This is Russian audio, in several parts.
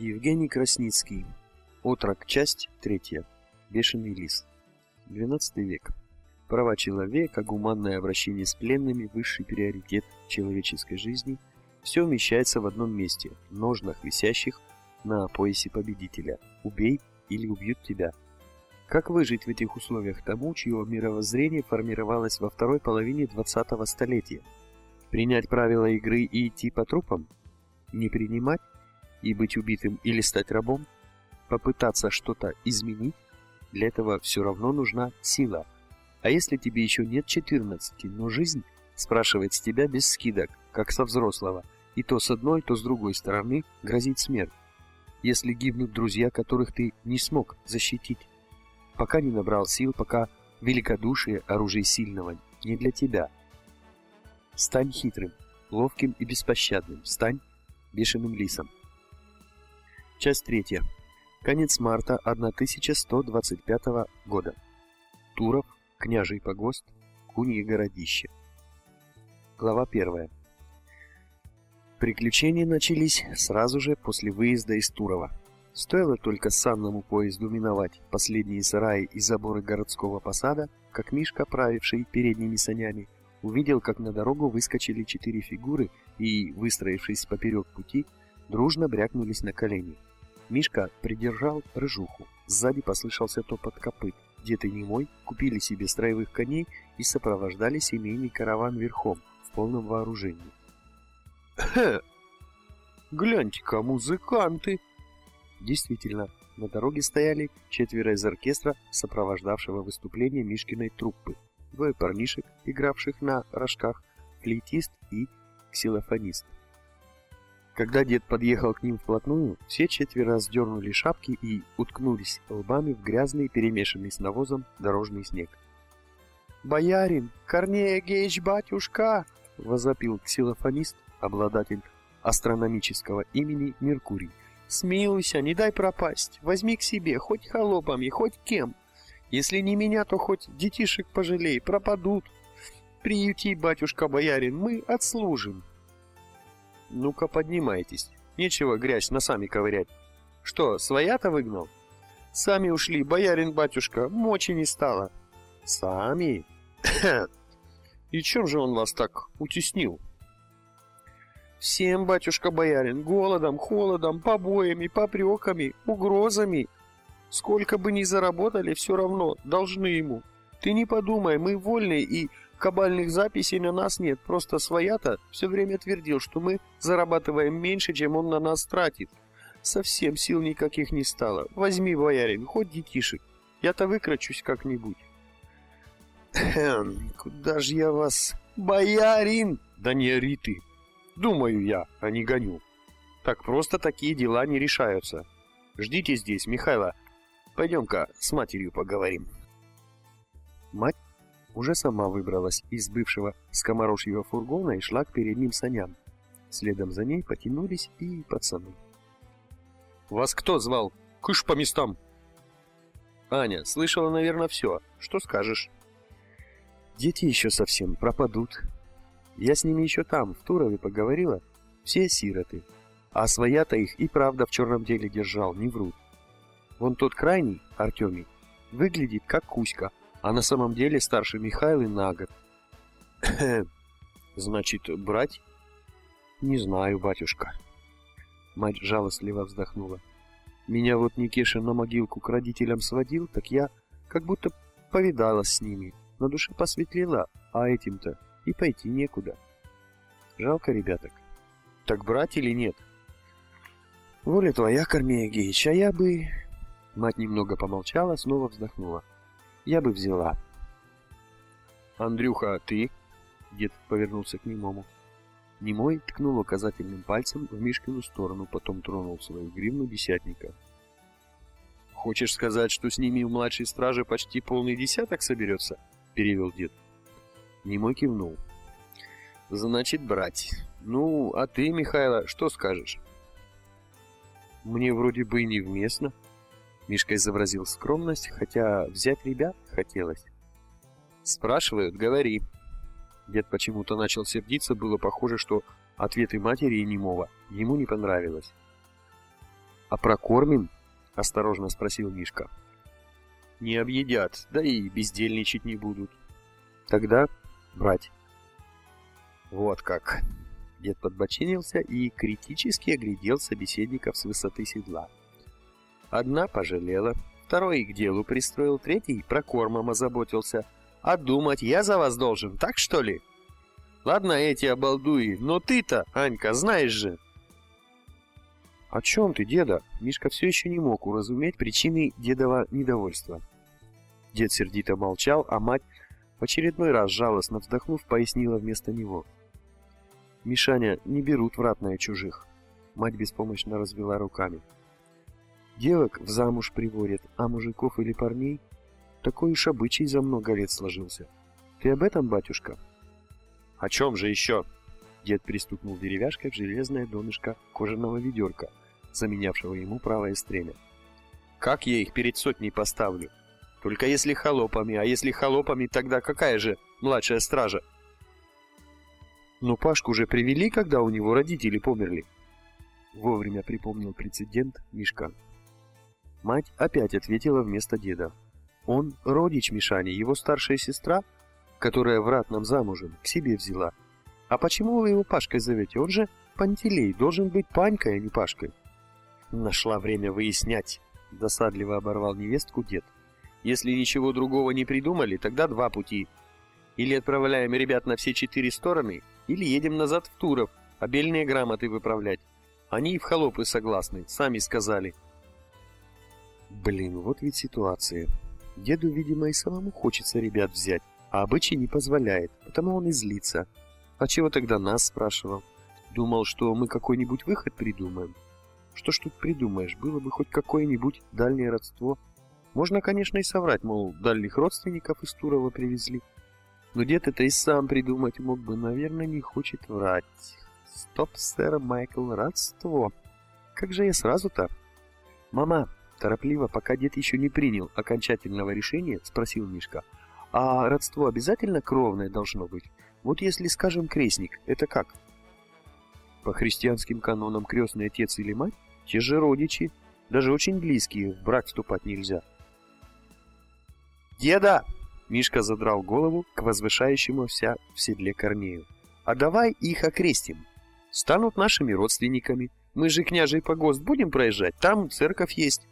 Евгений Красницкий. Отрок. Часть третья. Бешеный лис. 12 век. Права человека, гуманное обращение с пленными, высший приоритет человеческой жизни – все умещается в одном месте, ножнах, висящих на поясе победителя. Убей или убьют тебя. Как выжить в этих условиях тому, чье мировоззрение формировалось во второй половине 20-го столетия? Принять правила игры и идти по трупам? Не принимать? И быть убитым или стать рабом, попытаться что-то изменить, для этого все равно нужна сила. А если тебе еще нет 14, но жизнь спрашивает с тебя без скидок, как со взрослого, и то с одной, то с другой стороны грозит смерть. Если гибнут друзья, которых ты не смог защитить, пока не набрал сил, пока великодушие оружие сильного не для тебя. Стань хитрым, ловким и беспощадным, стань бешеным лисом. Часть третья. Конец марта 1125 года. Туров, княжий погост, Кунье городище. Глава первая. Приключения начались сразу же после выезда из Турова. Стоило только санному поезду миновать последние сараи и заборы городского посада, как Мишка, правивший передними санями, увидел, как на дорогу выскочили четыре фигуры и, выстроившись поперек пути, дружно брякнулись на колени. Мишка придержал рыжуху. Сзади послышался топот копыт. Дед и Немой купили себе строевых коней и сопровождали семейный караван верхом, в полном вооружении. «Хе! Гляньте-ка, музыканты!» Действительно, на дороге стояли четверо из оркестра, сопровождавшего выступление Мишкиной труппы. Двое парнишек, игравших на рожках, флейтист и ксилофонист. Когда дед подъехал к ним вплотную, все четверо сдернули шапки и уткнулись лбами в грязный, перемешанный с навозом дорожный снег. «Боярин! Корнея Геич, батюшка!» — возопил ксилофонист, обладатель астрономического имени Меркурий. «Смилуйся, не дай пропасть. Возьми к себе, хоть холопами, хоть кем. Если не меня, то хоть детишек пожалей, пропадут. Приюти, батюшка-боярин, мы отслужим». Ну-ка поднимайтесь. Нечего грязь носами ковырять. Что, своя-то выгнал? Сами ушли, боярин-батюшка, мочи не стало. Сами? И чем же он вас так утеснил? Всем, батюшка-боярин, голодом, холодом, побоями, попреками, угрозами. Сколько бы ни заработали, все равно должны ему. Ты не подумай, мы вольные и Кабальных записей на нас нет, просто своя-то все время твердил, что мы зарабатываем меньше, чем он на нас тратит. Совсем сил никаких не стало. Возьми, боярин, хоть детишек. Я-то выкрачусь как-нибудь. Хм, куда же я вас... Боярин! Да не ори ты. Думаю я, а не гоню. Так просто такие дела не решаются. Ждите здесь, Михайло. Пойдем-ка с матерью поговорим. Мать уже сама выбралась из бывшего скоморожьего фургона и шла к передним саням. Следом за ней потянулись и пацаны. «Вас кто звал? Кыш по местам!» «Аня, слышала, наверное, все. Что скажешь?» «Дети еще совсем пропадут. Я с ними еще там, в Турове, поговорила. Все сироты. А своя-то их и правда в черном деле держал, не врут. Вон тот крайний, Артемий, выглядит как Кузька, а на самом деле старше Михайлы на год. Значит, брать? Не знаю, батюшка. Мать жалостливо вздохнула. Меня вот Никиша на могилку к родителям сводил, так я как будто повидалась с ними. На душе посветлела, а этим-то и пойти некуда. Жалко ребяток. Так брать или нет? Воля твоя, Корнея Геич, а я бы... Мать немного помолчала, снова вздохнула я бы взяла. Андрюха, а ты? Дед повернулся к немому. Немой ткнул указательным пальцем в Мишкину сторону, потом тронул свою гривну десятника. «Хочешь сказать, что с ними в младшей страже почти полный десяток соберется?» — перевел дед. Немой кивнул. «Значит, брать. Ну, а ты, Михайло, что скажешь?» «Мне вроде бы и невместно», Мишка изобразил скромность, хотя взять ребят хотелось. «Спрашивают, говори». Дед почему-то начал сердиться, было похоже, что ответы матери и немого ему не понравилось. А прокормим? Осторожно спросил Мишка. Не объедят, да и бездельничать не будут. Тогда брать. Вот как. Дед подбочинился и критически оглядел собеседников с высоты седла. Одна пожалела, второй к делу пристроил, третий прокормом озаботился. А думать я за вас должен, так что ли? Ладно эти обалдуи, но ты-то, Анька, знаешь же. О чем ты, деда? Мишка все еще не мог уразуметь причины дедова недовольства. Дед сердито молчал, а мать в очередной раз жалостно вздохнув, пояснила вместо него. «Мишаня, не берут в ратное чужих». Мать беспомощно развела руками. «Девок в замуж приводят, а мужиков или парней такой уж обычай за много лет сложился. Ты об этом, батюшка?» «О чем же еще?» Дед пристукнул деревяшкой в железное донышко кожаного ведерка, заменявшего ему правое стремя. «Как я их перед сотней поставлю? Только если холопами, а если холопами, тогда какая же младшая стража? Но Пашку уже привели, когда у него родители померли. Вовремя припомнил прецедент Мишка. Мать опять ответила вместо деда. Он родич Мишани, его старшая сестра, которая в ратном замужем, к себе взяла. А почему вы его Пашкой зовете? Он же Пантелей, должен быть Панькой, а не Пашкой. Нашла время выяснять, досадливо оборвал невестку дед. Если ничего другого не придумали, тогда два пути. Или отправляем ребят на все четыре стороны, или едем назад в Туров, обельные грамоты выправлять. Они и в холопы согласны, сами сказали. Блин, вот ведь ситуация. Деду, видимо, и самому хочется ребят взять, а обычай не позволяет, потому он и злится. А чего тогда нас спрашивал? Думал, что мы какой-нибудь выход придумаем? Что ж тут придумаешь, было бы хоть какое-нибудь дальнее родство – можно, конечно, и соврать, мол, дальних родственников из Турова привезли. Но дед это и сам придумать мог бы, наверное, не хочет врать. Стоп, сэр Майкл, родство. Как же я сразу-то? Мама, торопливо, пока дед еще не принял окончательного решения, спросил Мишка. А родство обязательно кровное должно быть? Вот если, скажем, крестник, это как? По христианским канонам крестный отец или мать, те же родичи, даже очень близкие, в брак вступать нельзя. «Деда!» — Мишка задрал голову к возвышающемуся в седле Корнею. «А давай их окрестим. Станут нашими родственниками. Мы же княжий погост будем проезжать, там церковь есть».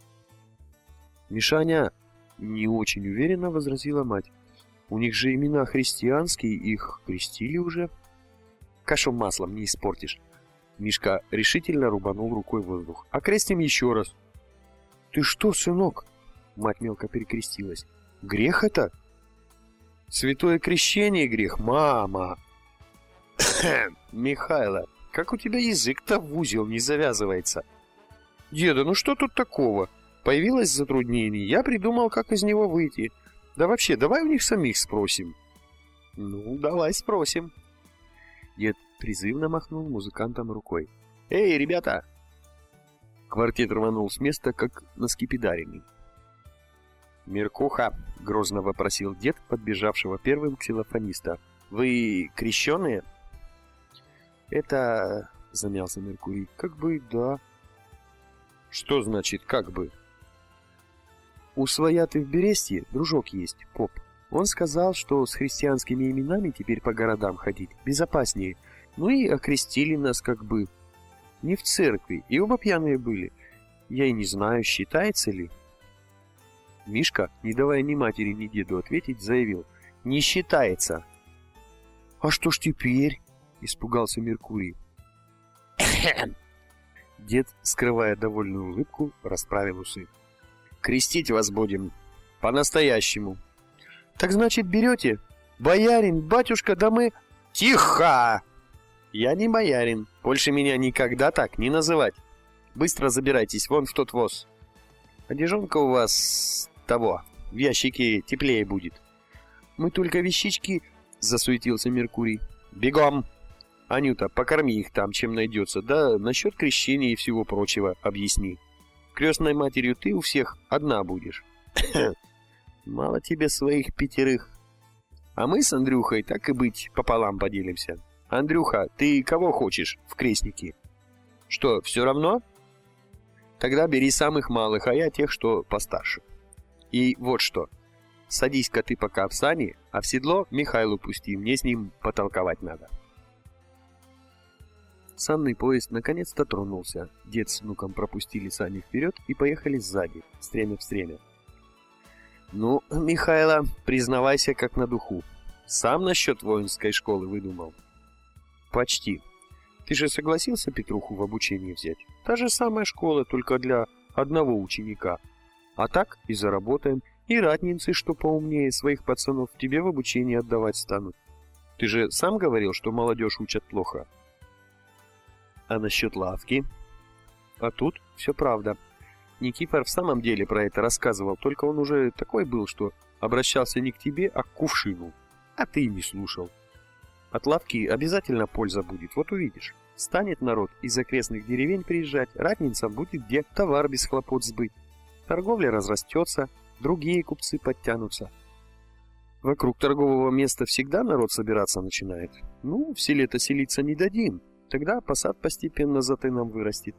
«Мишаня!» — не очень уверенно возразила мать. «У них же имена христианские, их крестили уже». «Кашу маслом не испортишь». Мишка решительно рубанул рукой воздух. «Окрестим еще раз». «Ты что, сынок?» Мать мелко перекрестилась. Грех это? Святое крещение грех, мама. Михайло, как у тебя язык-то в узел не завязывается? Деда, ну что тут такого? Появилось затруднение, я придумал, как из него выйти. Да вообще, давай у них самих спросим. Ну, давай спросим. Дед призывно махнул музыкантам рукой. Эй, ребята! Квартет рванул с места, как на скипидаренный. «Меркуха!» — грозно вопросил дед, подбежавшего первым ксилофониста. «Вы крещеные?» «Это...» — замялся Меркурий. «Как бы да». «Что значит «как бы»?» «У свояты в Берестье дружок есть, поп. Он сказал, что с христианскими именами теперь по городам ходить безопаснее. Ну и окрестили нас как бы. Не в церкви, и оба пьяные были. Я и не знаю, считается ли». Мишка, не давая ни матери, ни деду ответить, заявил «Не считается». «А что ж теперь?» — испугался Меркурий. Дед, скрывая довольную улыбку, расправил усы. «Крестить вас будем. По-настоящему». «Так значит, берете? Боярин, батюшка, да мы...» «Тихо!» «Я не боярин. Больше меня никогда так не называть. Быстро забирайтесь вон в тот воз. Одежонка у вас того, в ящике теплее будет. Мы только вещички, засуетился Меркурий. Бегом! Анюта, покорми их там, чем найдется. Да насчет крещения и всего прочего объясни. Крестной матерью ты у всех одна будешь. Мало тебе своих пятерых. А мы с Андрюхой, так и быть, пополам поделимся. Андрюха, ты кого хочешь в крестники? Что, все равно? Тогда бери самых малых, а я тех, что постарше. И вот что. Садись-ка ты пока в сани, а в седло Михайлу пусти, мне с ним потолковать надо. Санный поезд наконец-то тронулся. Дед с внуком пропустили сани вперед и поехали сзади, стремя в стремя. «Ну, Михайло, признавайся как на духу. Сам насчет воинской школы выдумал?» «Почти. Ты же согласился Петруху в обучение взять? Та же самая школа, только для одного ученика. А так и заработаем, и ратницы, что поумнее своих пацанов, тебе в обучение отдавать станут. Ты же сам говорил, что молодежь учат плохо. А насчет лавки? А тут все правда. Никифор в самом деле про это рассказывал, только он уже такой был, что обращался не к тебе, а к кувшину. А ты не слушал. От лавки обязательно польза будет, вот увидишь. Станет народ из окрестных деревень приезжать, ратницам будет где товар без хлопот сбыть. Торговля разрастется, другие купцы подтянутся. Вокруг торгового места всегда народ собираться начинает. Ну, в селе-то селиться не дадим, Тогда посад постепенно за тыном вырастет.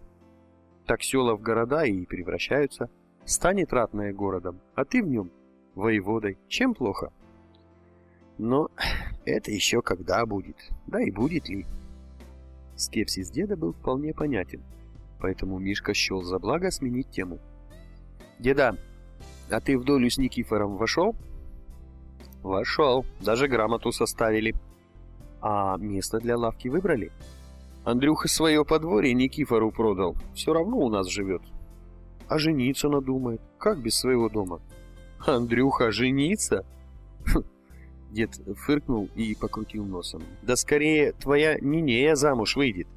Так села в города и превращаются. Станет ратное городом, а ты в нем воеводой. Чем плохо? Но это еще когда будет, да и будет ли. Скепсис деда был вполне понятен, поэтому Мишка счел за благо сменить тему. «Деда, а ты в долю с Никифором вошел?» «Вошел, даже грамоту составили». «А место для лавки выбрали?» Андрюха свое подворье Никифору продал. Все равно у нас живет. А жениться надумает. Как без своего дома? Андрюха жениться? Хм. Дед фыркнул и покрутил носом. Да скорее твоя Нинея замуж выйдет.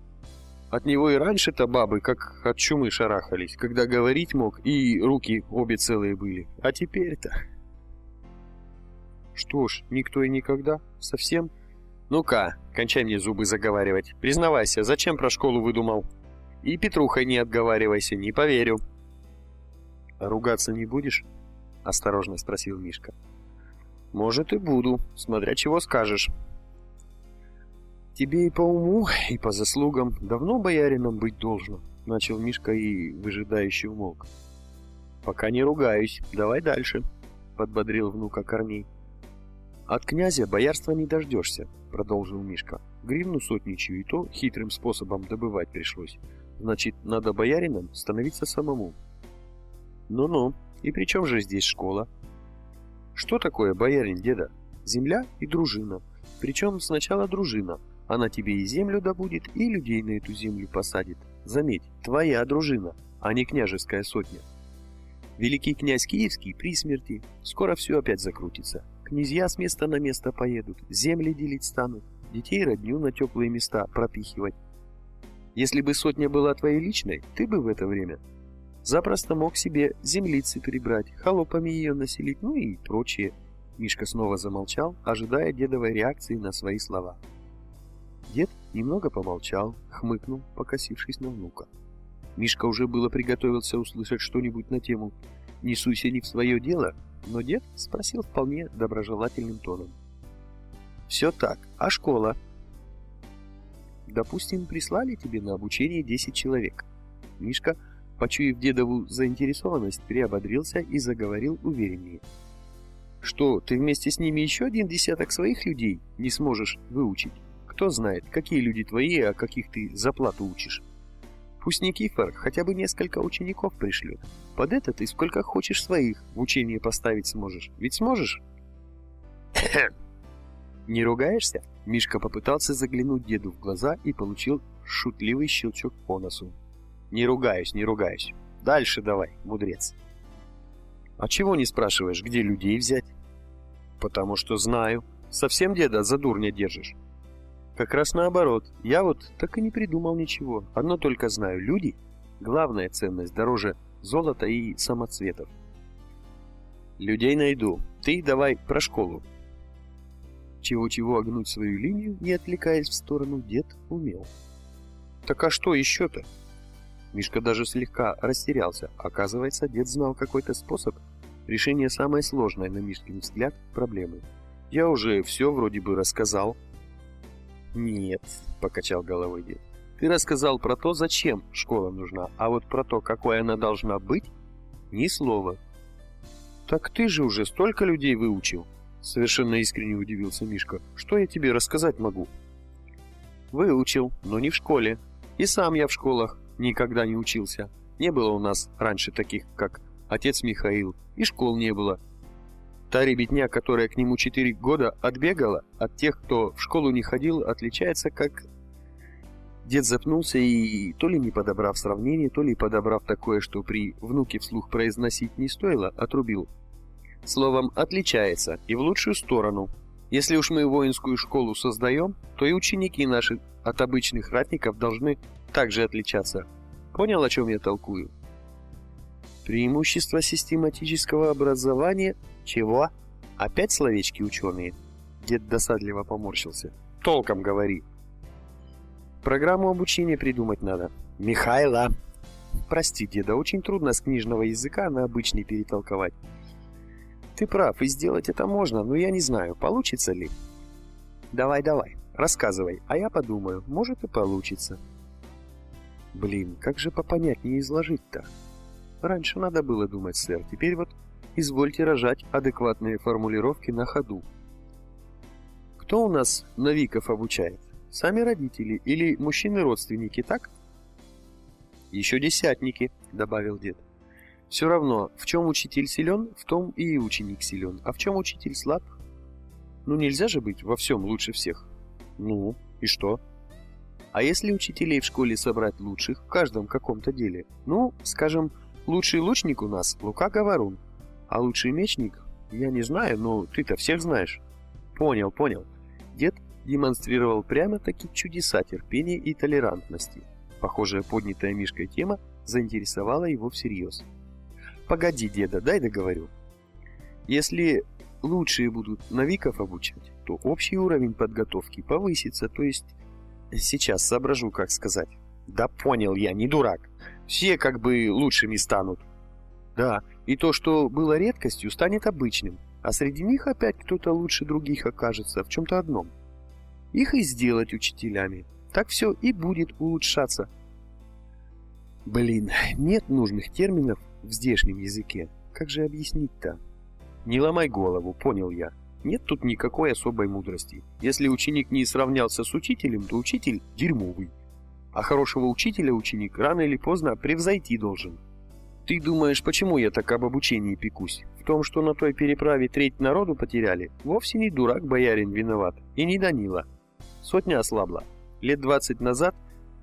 От него и раньше-то бабы как от чумы шарахались, когда говорить мог, и руки обе целые были. А теперь-то... Что ж, никто и никогда. Совсем «Ну-ка, кончай мне зубы заговаривать. Признавайся, зачем про школу выдумал?» «И Петрухой не отговаривайся, не поверю». «А ругаться не будешь?» — осторожно спросил Мишка. «Может, и буду, смотря чего скажешь». «Тебе и по уму, и по заслугам давно боярином быть должно», — начал Мишка и выжидающе умолк. «Пока не ругаюсь, давай дальше», — подбодрил внука Корней. «От князя боярства не дождешься», — продолжил Мишка. «Гривну сотничью и то хитрым способом добывать пришлось. Значит, надо боярином становиться самому». «Ну-ну, и при чем же здесь школа?» «Что такое боярин, деда? Земля и дружина. Причем сначала дружина. Она тебе и землю добудет, и людей на эту землю посадит. Заметь, твоя дружина, а не княжеская сотня. Великий князь Киевский при смерти. Скоро все опять закрутится. Князья с места на место поедут, земли делить станут, детей родню на теплые места пропихивать. Если бы сотня была твоей личной, ты бы в это время запросто мог себе землицы прибрать, холопами ее населить, ну и прочее. Мишка снова замолчал, ожидая дедовой реакции на свои слова. Дед немного помолчал, хмыкнул, покосившись на внука. Мишка уже было приготовился услышать что-нибудь на тему «Не суйся не в свое дело», но дед спросил вполне доброжелательным тоном. «Все так. А школа?» «Допустим, прислали тебе на обучение 10 человек». Мишка, почуяв дедову заинтересованность, приободрился и заговорил увереннее. «Что, ты вместе с ними еще один десяток своих людей не сможешь выучить? Кто знает, какие люди твои, а каких ты заплату учишь?» Пусть Никифор хотя бы несколько учеников пришлет. Под это ты сколько хочешь своих в учение поставить сможешь. Ведь сможешь? Не ругаешься? Мишка попытался заглянуть деду в глаза и получил шутливый щелчок по носу. Не ругаюсь, не ругаюсь. Дальше давай, мудрец. А чего не спрашиваешь, где людей взять? Потому что знаю. Совсем деда за дурня держишь. Как раз наоборот. Я вот так и не придумал ничего. Одно только знаю. Люди — главная ценность дороже золота и самоцветов. Людей найду. Ты давай про школу. Чего-чего огнуть свою линию, не отвлекаясь в сторону, дед умел. Так а что еще-то? Мишка даже слегка растерялся. Оказывается, дед знал какой-то способ решения самой сложной, на Мишкин взгляд, проблемы. Я уже все вроде бы рассказал, «Нет», — покачал головой дед. Ты рассказал про то, зачем школа нужна, а вот про то, какой она должна быть, ни слова. Так ты же уже столько людей выучил, совершенно искренне удивился Мишка. Что я тебе рассказать могу? Выучил, но не в школе. И сам я в школах никогда не учился. Не было у нас раньше таких, как отец Михаил, и школ не было. Та ребятня, которая к нему четыре года отбегала, от тех, кто в школу не ходил, отличается как... Дед запнулся и, то ли не подобрав сравнение, то ли подобрав такое, что при внуке вслух произносить не стоило, отрубил. Словом, отличается, и в лучшую сторону. Если уж мы воинскую школу создаем, то и ученики наши от обычных ратников должны также отличаться. Понял, о чем я толкую? Преимущество систематического образования «Чего? Опять словечки ученые?» Дед досадливо поморщился. «Толком говори!» «Программу обучения придумать надо». «Михайло!» «Прости, деда, очень трудно с книжного языка на обычный перетолковать». «Ты прав, и сделать это можно, но я не знаю, получится ли». «Давай, давай, рассказывай, а я подумаю, может и получится». «Блин, как же попонятнее изложить-то?» «Раньше надо было думать, сэр, теперь вот извольте рожать адекватные формулировки на ходу. Кто у нас новиков обучает? Сами родители или мужчины-родственники, так? Еще десятники, добавил дед. Все равно, в чем учитель силен, в том и ученик силен, а в чем учитель слаб? Ну нельзя же быть во всем лучше всех. Ну, и что? А если учителей в школе собрать лучших в каждом каком-то деле? Ну, скажем, лучший лучник у нас Лука Говорун, а лучший мечник? Я не знаю, но ты-то всех знаешь. Понял, понял. Дед демонстрировал прямо-таки чудеса терпения и толерантности. Похоже, поднятая Мишкой тема заинтересовала его всерьез. «Погоди, деда, дай договорю. Если лучшие будут новиков обучать, то общий уровень подготовки повысится, то есть... Сейчас соображу, как сказать. Да понял я, не дурак. Все как бы лучшими станут. Да, и то, что было редкостью, станет обычным, а среди них опять кто-то лучше других окажется в чем-то одном. Их и сделать учителями. Так все и будет улучшаться. Блин, нет нужных терминов в здешнем языке. Как же объяснить-то? Не ломай голову, понял я. Нет тут никакой особой мудрости. Если ученик не сравнялся с учителем, то учитель дерьмовый. А хорошего учителя ученик рано или поздно превзойти должен. Ты думаешь, почему я так об обучении пекусь? В том, что на той переправе треть народу потеряли, вовсе не дурак боярин виноват, и не Данила. Сотня ослабла. Лет двадцать назад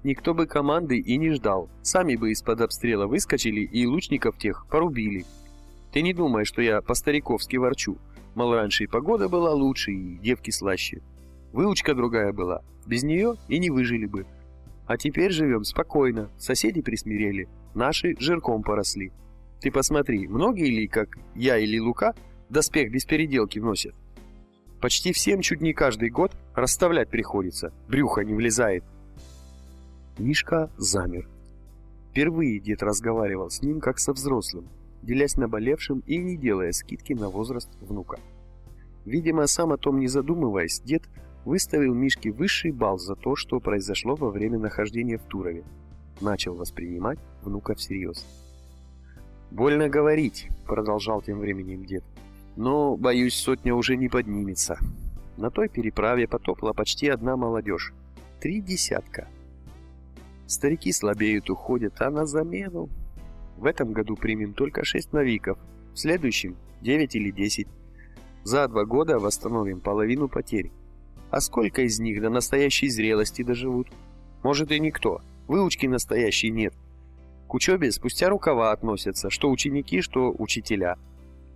никто бы команды и не ждал. Сами бы из-под обстрела выскочили и лучников тех порубили. Ты не думай, что я по-стариковски ворчу. Мол, раньше и погода была лучше, и девки слаще. Выучка другая была. Без нее и не выжили бы. А теперь живем спокойно, соседи присмирели, наши жирком поросли. Ты посмотри, многие ли, как я или Лука, доспех без переделки вносят? Почти всем чуть не каждый год расставлять приходится, брюхо не влезает. Мишка замер. Впервые дед разговаривал с ним как со взрослым, делясь наболевшим и не делая скидки на возраст внука. Видимо, сам о том не задумываясь, дед выставил Мишке высший балл за то, что произошло во время нахождения в Турове. Начал воспринимать внука всерьез. «Больно говорить», — продолжал тем временем дед. «Но, боюсь, сотня уже не поднимется. На той переправе потопла почти одна молодежь. Три десятка. Старики слабеют, уходят, а на замену... В этом году примем только шесть новиков, в следующем — девять или десять. За два года восстановим половину потерь. А сколько из них до настоящей зрелости доживут? Может и никто. Выучки настоящей нет. К учебе спустя рукава относятся, что ученики, что учителя.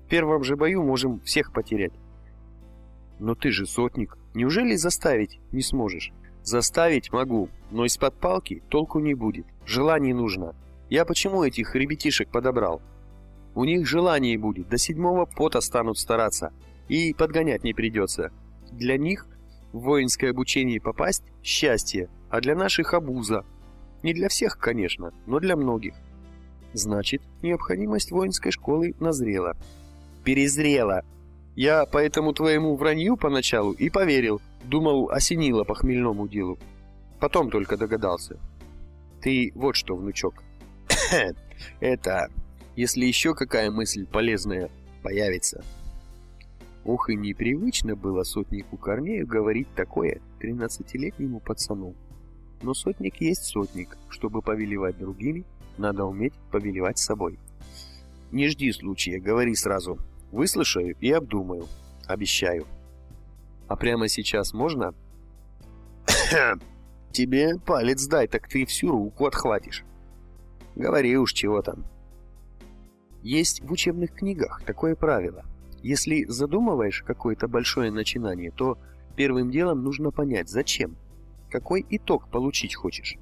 В первом же бою можем всех потерять. Но ты же сотник. Неужели заставить не сможешь? Заставить могу, но из-под палки толку не будет. Желание нужно. Я почему этих ребятишек подобрал? У них желание будет, до седьмого пота станут стараться. И подгонять не придется. Для них в воинское обучение попасть – счастье, а для наших – обуза. Не для всех, конечно, но для многих. Значит, необходимость воинской школы назрела. Перезрела. Я по этому твоему вранью поначалу и поверил. Думал, осенило по хмельному делу. Потом только догадался. Ты вот что, внучок. Это, если еще какая мысль полезная появится. Ох и непривычно было сотнику Корнею говорить такое тринадцатилетнему пацану. Но сотник есть сотник. Чтобы повелевать другими, надо уметь повелевать собой. Не жди случая, говори сразу. Выслушаю и обдумаю. Обещаю. А прямо сейчас можно? Тебе палец дай, так ты всю руку отхватишь. Говори уж, чего там. Есть в учебных книгах такое правило. Если задумываешь какое-то большое начинание, то первым делом нужно понять, зачем, какой итог получить хочешь.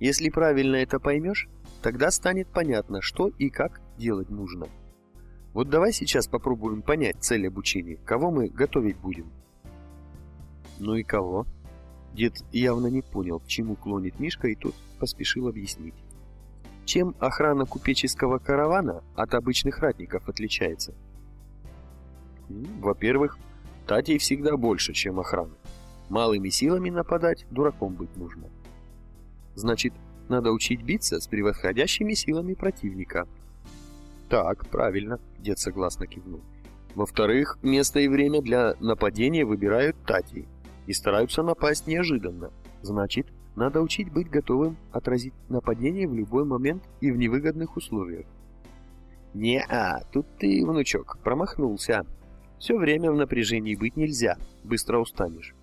Если правильно это поймешь, тогда станет понятно, что и как делать нужно. Вот давай сейчас попробуем понять цель обучения, кого мы готовить будем. Ну и кого? Дед явно не понял, к чему клонит Мишка, и тут поспешил объяснить. Чем охрана купеческого каравана от обычных ратников отличается? Во-первых, татей всегда больше, чем охрана. Малыми силами нападать дураком быть нужно. Значит, надо учить биться с превосходящими силами противника. Так, правильно, дед согласно кивнул. Во-вторых, место и время для нападения выбирают тати и стараются напасть неожиданно. Значит, надо учить быть готовым отразить нападение в любой момент и в невыгодных условиях. Не-а, тут ты, внучок, промахнулся. Все время в напряжении быть нельзя, быстро устанешь.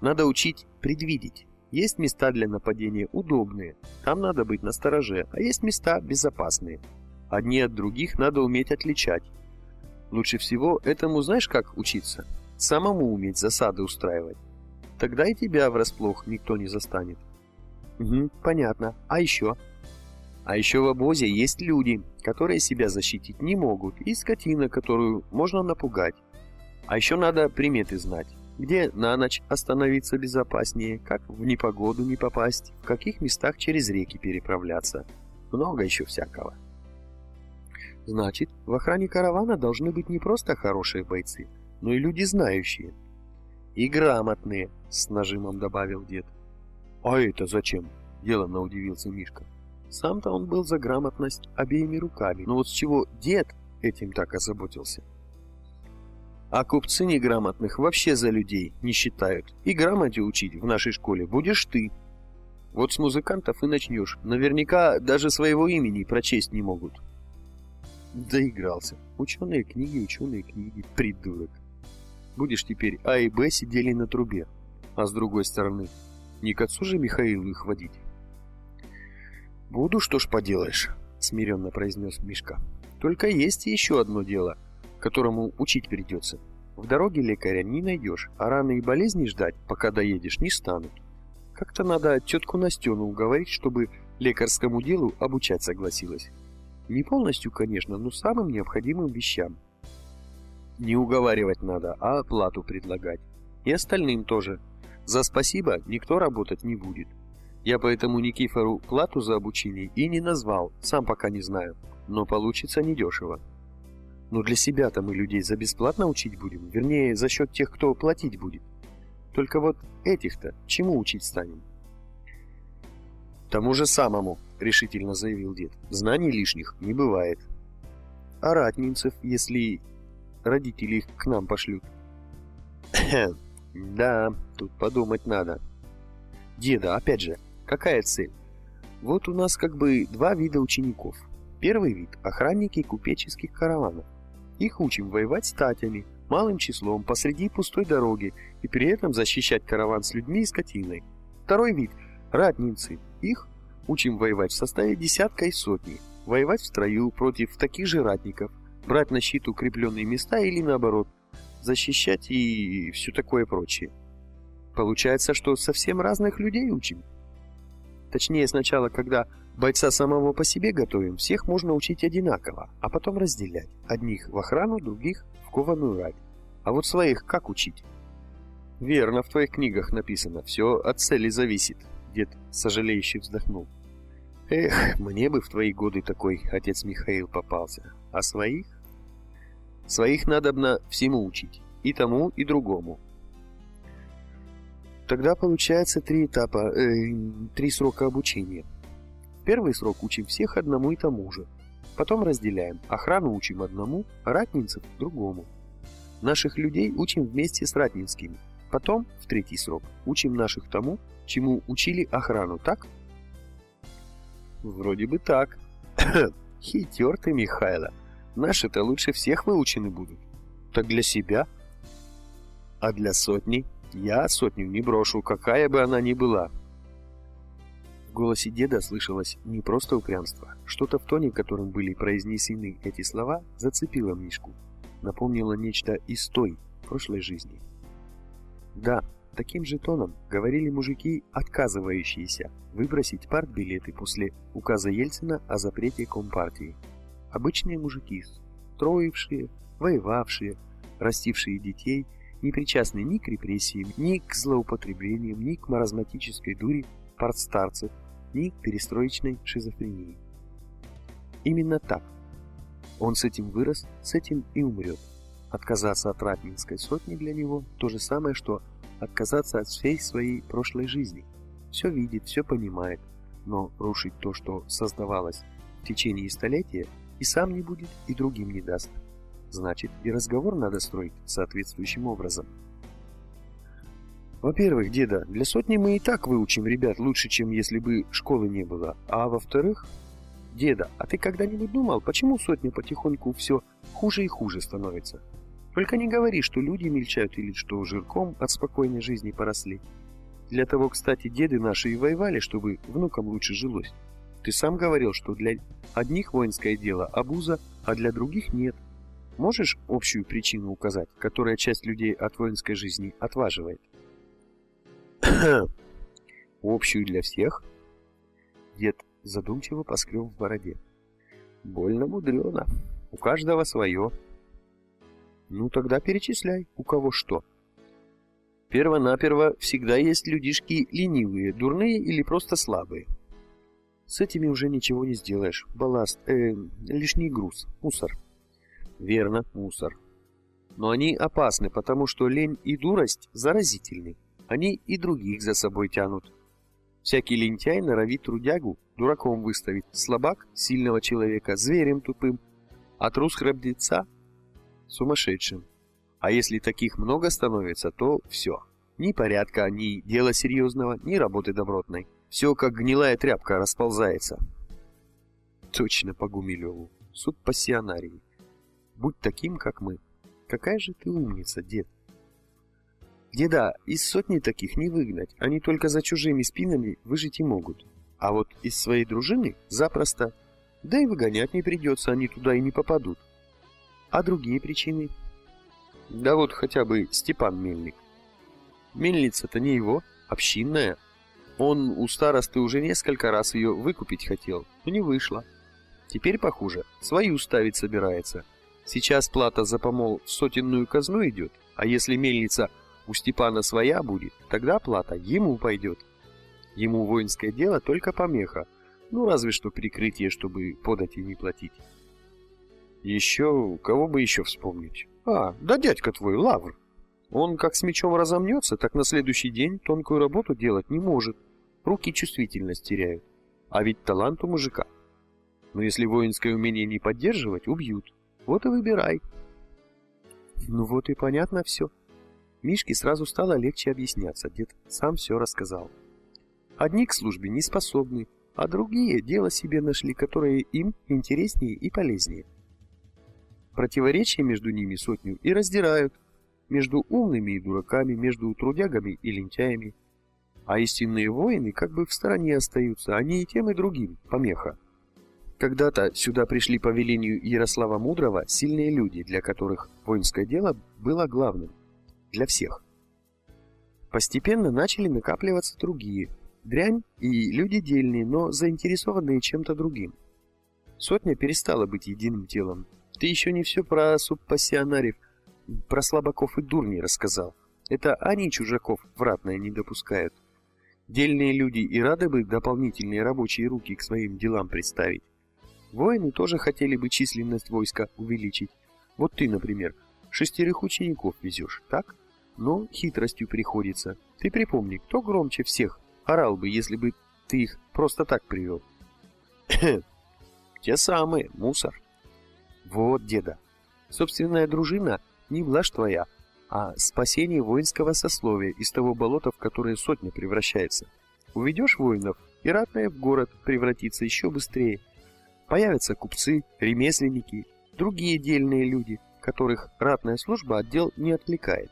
Надо учить предвидеть. Есть места для нападения удобные, там надо быть настороже, а есть места безопасные. Одни от других надо уметь отличать. Лучше всего этому знаешь как учиться? Самому уметь засады устраивать. Тогда и тебя врасплох никто не застанет. Угу, понятно. А еще? А еще в обозе есть люди, которые себя защитить не могут, и скотина, которую можно напугать. А еще надо приметы знать. Где на ночь остановиться безопаснее, как в непогоду не попасть, в каких местах через реки переправляться. Много еще всякого. Значит, в охране каравана должны быть не просто хорошие бойцы, но и люди знающие. И грамотные, с нажимом добавил дед. А это зачем? Деланно удивился Мишка. Сам-то он был за грамотность обеими руками, но вот с чего дед этим так озаботился? А купцы неграмотных вообще за людей не считают. И грамоте учить в нашей школе будешь ты. Вот с музыкантов и начнешь. Наверняка даже своего имени прочесть не могут. Доигрался. Ученые книги, ученые книги. Придурок. Будешь теперь А и Б сидели на трубе. А с другой стороны, не к отцу же Михаилу их водить. «Буду, что ж поделаешь», — смиренно произнес Мишка. «Только есть еще одно дело, которому учить придется. В дороге лекаря не найдешь, а раны и болезни ждать, пока доедешь, не станут. Как-то надо тетку Настену уговорить, чтобы лекарскому делу обучать согласилась. Не полностью, конечно, но самым необходимым вещам. Не уговаривать надо, а оплату предлагать. И остальным тоже. За спасибо никто работать не будет. Я поэтому Никифору плату за обучение и не назвал, сам пока не знаю, но получится недешево. Но для себя-то мы людей за бесплатно учить будем, вернее, за счет тех, кто платить будет. Только вот этих-то чему учить станем? Тому же самому, решительно заявил дед, знаний лишних не бывает. А ратнинцев, если родители их к нам пошлют? да, тут подумать надо. Деда, опять же, Какая цель? Вот у нас как бы два вида учеников. Первый вид – охранники купеческих караванов. Их учим воевать статями, малым числом, посреди пустой дороги и при этом защищать караван с людьми и скотиной. Второй вид – ратницы. Их учим воевать в составе десятка и сотни, воевать в строю против таких же ратников, брать на щит укрепленные места или наоборот, защищать и все такое прочее. Получается, что совсем разных людей учим. Точнее, сначала, когда бойца самого по себе готовим, всех можно учить одинаково, а потом разделять. Одних в охрану, других в кованую рать. А вот своих как учить? Верно, в твоих книгах написано, все от цели зависит. Дед сожалеюще вздохнул. Эх, мне бы в твои годы такой отец Михаил попался. А своих? Своих надобно всему учить. И тому, и другому. Тогда получается три этапа, э, три срока обучения. первый срок учим всех одному и тому же. Потом разделяем. Охрану учим одному, ратницев – другому. Наших людей учим вместе с ратницкими. Потом, в третий срок, учим наших тому, чему учили охрану, так? Вроде бы так. Хитер ты, Михайло. Наши-то лучше всех выучены будут. Так для себя? А для сотни? Я сотню не брошу, какая бы она ни была. В голосе деда слышалось не просто упрямство. Что-то в тоне, которым были произнесены эти слова, зацепило Мишку. Напомнило нечто из той, прошлой жизни. Да, таким же тоном говорили мужики, отказывающиеся выбросить партбилеты после указа Ельцина о запрете Компартии. Обычные мужики, строившие, воевавшие, растившие детей, не причастные ни к репрессиям, ни к злоупотреблениям, ни к маразматической дури партстарцев, ни к перестроечной шизофрении. Именно так. Он с этим вырос, с этим и умрет. Отказаться от Ратнинской сотни для него то же самое, что отказаться от всей своей прошлой жизни. Все видит, все понимает, но рушить то, что создавалось в течение столетия, и сам не будет, и другим не даст. Значит, и разговор надо строить соответствующим образом. Во-первых, деда, для сотни мы и так выучим ребят лучше, чем если бы школы не было. А во-вторых, деда, а ты когда-нибудь думал, почему сотня потихоньку все хуже и хуже становится? Только не говори, что люди мельчают или что жирком от спокойной жизни поросли. Для того, кстати, деды наши и воевали, чтобы внукам лучше жилось. Ты сам говорил, что для одних воинское дело обуза, а для других нет. Можешь общую причину указать, которая часть людей от воинской жизни отваживает? Общую для всех? Дед задумчиво поскреб в бороде. Больно мудрено. У каждого свое. Ну тогда перечисляй, у кого что. Первонаперво всегда есть людишки ленивые, дурные или просто слабые. С этими уже ничего не сделаешь. Балласт, э, лишний груз, мусор. Верно, мусор. Но они опасны, потому что лень и дурость заразительны. Они и других за собой тянут. Всякий лентяй норовит трудягу дураком выставить, слабак – сильного человека, зверем тупым, а трус храбреца – сумасшедшим. А если таких много становится, то все. Ни порядка, ни дела серьезного, ни работы добротной. Все как гнилая тряпка расползается. Точно по Гумилеву. Суд пассионарии. Будь таким, как мы. Какая же ты умница, дед. Деда, из сотни таких не выгнать, они только за чужими спинами выжить и могут. А вот из своей дружины запросто. Да и выгонять не придется, они туда и не попадут. А другие причины? Да вот хотя бы Степан Мельник. Мельница-то не его, общинная. Он у старосты уже несколько раз ее выкупить хотел, но не вышло. Теперь, похуже, свою ставить собирается. Сейчас плата за помол в сотенную казну идет, а если мельница у Степана своя будет, тогда плата ему пойдет. Ему воинское дело только помеха, ну разве что прикрытие, чтобы подать и не платить. Еще, кого бы еще вспомнить? А, да дядька твой, Лавр. Он как с мечом разомнется, так на следующий день тонкую работу делать не может. Руки чувствительность теряют. А ведь талант у мужика. Но если воинское умение не поддерживать, убьют. Вот и выбирай. Ну вот и понятно все. Мишке сразу стало легче объясняться, дед сам все рассказал. Одни к службе не способны, а другие дело себе нашли, которое им интереснее и полезнее. Противоречия между ними сотню и раздирают, между умными и дураками, между трудягами и лентяями. А истинные воины как бы в стороне остаются, они и тем и другим помеха. Когда-то сюда пришли по велению Ярослава Мудрого сильные люди, для которых воинское дело было главным для всех. Постепенно начали накапливаться другие, дрянь и люди дельные, но заинтересованные чем-то другим. Сотня перестала быть единым телом. Ты еще не все про субпассионариев, про слабаков и дурней рассказал. Это они чужаков в не допускают. Дельные люди и рады бы дополнительные рабочие руки к своим делам представить. Воины тоже хотели бы численность войска увеличить. Вот ты, например, Шестерых учеников везешь, так? Но хитростью приходится. Ты припомни, кто громче всех орал бы, если бы ты их просто так привел? Те самые, мусор. Вот, деда. Собственная дружина не блажь твоя, а спасение воинского сословия из того болота, в которое сотня превращается. Уведешь воинов, и ратное в город превратится еще быстрее. Появятся купцы, ремесленники, другие дельные люди, которых ратная служба отдел не отвлекает.